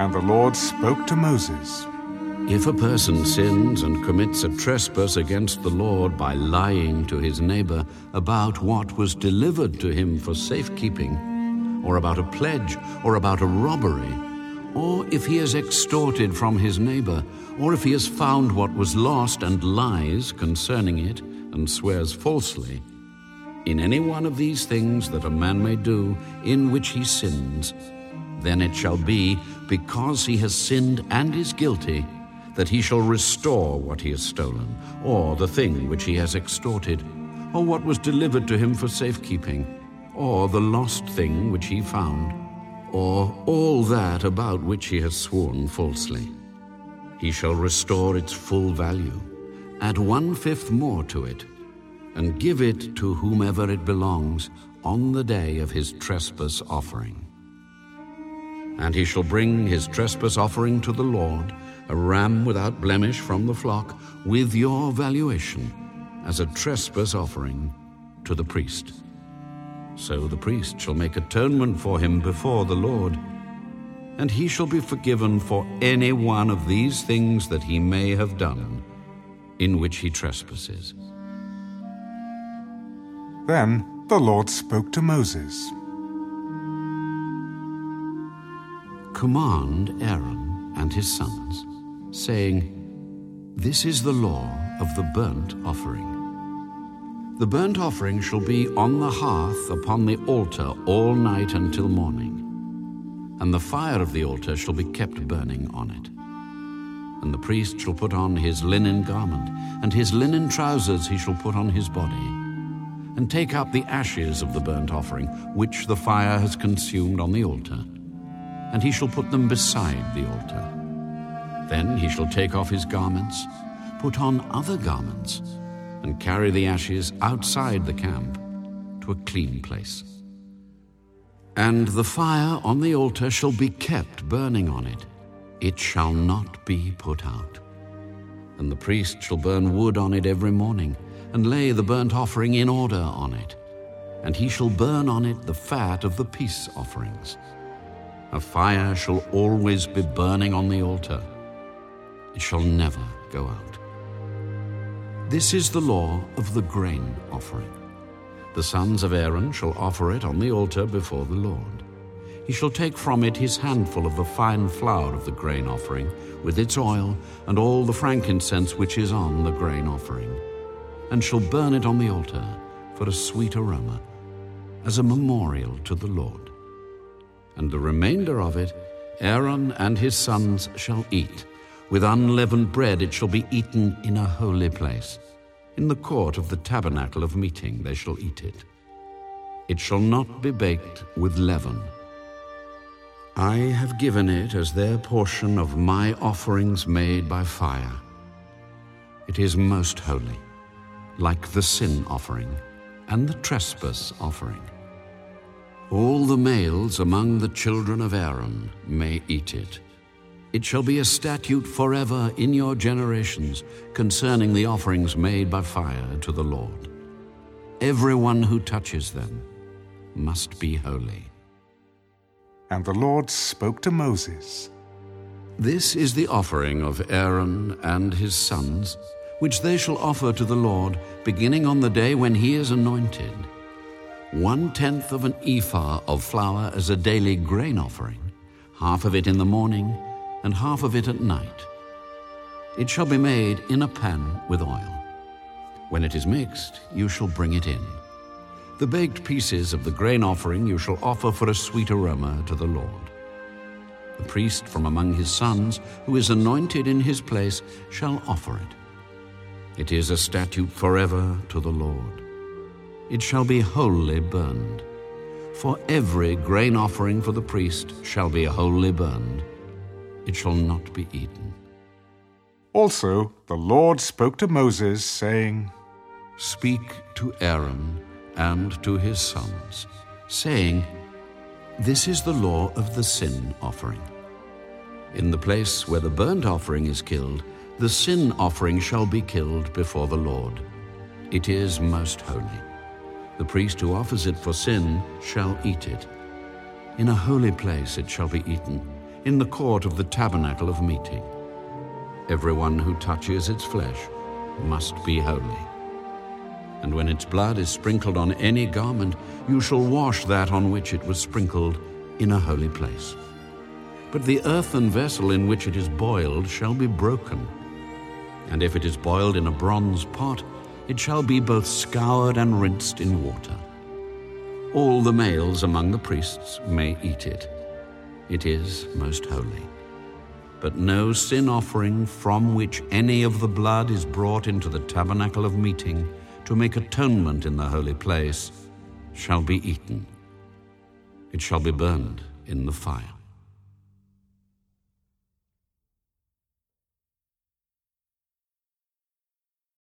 And the Lord spoke to Moses. If a person sins and commits a trespass against the Lord by lying to his neighbor about what was delivered to him for safekeeping, or about a pledge, or about a robbery, or if he has extorted from his neighbor, or if he has found what was lost and lies concerning it, and swears falsely, in any one of these things that a man may do in which he sins, then it shall be, because he has sinned and is guilty, that he shall restore what he has stolen, or the thing which he has extorted, or what was delivered to him for safekeeping, or the lost thing which he found, or all that about which he has sworn falsely. He shall restore its full value, add one fifth more to it, and give it to whomever it belongs on the day of his trespass offering. And he shall bring his trespass offering to the Lord, a ram without blemish from the flock, with your valuation, as a trespass offering to the priest. So the priest shall make atonement for him before the Lord, and he shall be forgiven for any one of these things that he may have done in which he trespasses. Then the Lord spoke to Moses. Command Aaron and his sons, saying, This is the law of the burnt offering. The burnt offering shall be on the hearth upon the altar all night until morning, and the fire of the altar shall be kept burning on it. And the priest shall put on his linen garment, and his linen trousers he shall put on his body, and take up the ashes of the burnt offering, which the fire has consumed on the altar, and he shall put them beside the altar. Then he shall take off his garments, put on other garments, and carry the ashes outside the camp to a clean place. And the fire on the altar shall be kept burning on it, it shall not be put out. And the priest shall burn wood on it every morning, and lay the burnt offering in order on it. And he shall burn on it the fat of the peace offerings. A fire shall always be burning on the altar, it shall never go out. This is the law of the grain offering. The sons of Aaron shall offer it on the altar before the Lord. He shall take from it his handful of the fine flour of the grain offering, with its oil, and all the frankincense which is on the grain offering, and shall burn it on the altar for a sweet aroma, as a memorial to the Lord. And the remainder of it Aaron and his sons shall eat. With unleavened bread it shall be eaten in a holy place. In the court of the tabernacle of meeting they shall eat it. It shall not be baked with leaven. I have given it as their portion of my offerings made by fire. It is most holy, like the sin offering and the trespass offering. All the males among the children of Aaron may eat it. It shall be a statute forever in your generations concerning the offerings made by fire to the Lord. Everyone who touches them must be holy. And the Lord spoke to Moses. This is the offering of Aaron and his sons, which they shall offer to the Lord, beginning on the day when he is anointed. One tenth of an ephah of flour as a daily grain offering, half of it in the morning, and half of it at night. It shall be made in a pan with oil. When it is mixed, you shall bring it in. The baked pieces of the grain offering you shall offer for a sweet aroma to the Lord. The priest from among his sons, who is anointed in his place, shall offer it. It is a statute forever to the Lord. It shall be wholly burned. For every grain offering for the priest shall be wholly burned. It shall not be eaten. Also, the Lord spoke to Moses, saying, Speak to Aaron and to his sons, saying, This is the law of the sin offering. In the place where the burnt offering is killed, the sin offering shall be killed before the Lord. It is most holy. The priest who offers it for sin shall eat it. In a holy place it shall be eaten. in the court of the tabernacle of meeting. Everyone who touches its flesh must be holy. And when its blood is sprinkled on any garment, you shall wash that on which it was sprinkled in a holy place. But the earthen vessel in which it is boiled shall be broken. And if it is boiled in a bronze pot, it shall be both scoured and rinsed in water. All the males among the priests may eat it. It is most holy. But no sin offering from which any of the blood is brought into the tabernacle of meeting to make atonement in the holy place shall be eaten. It shall be burned in the fire.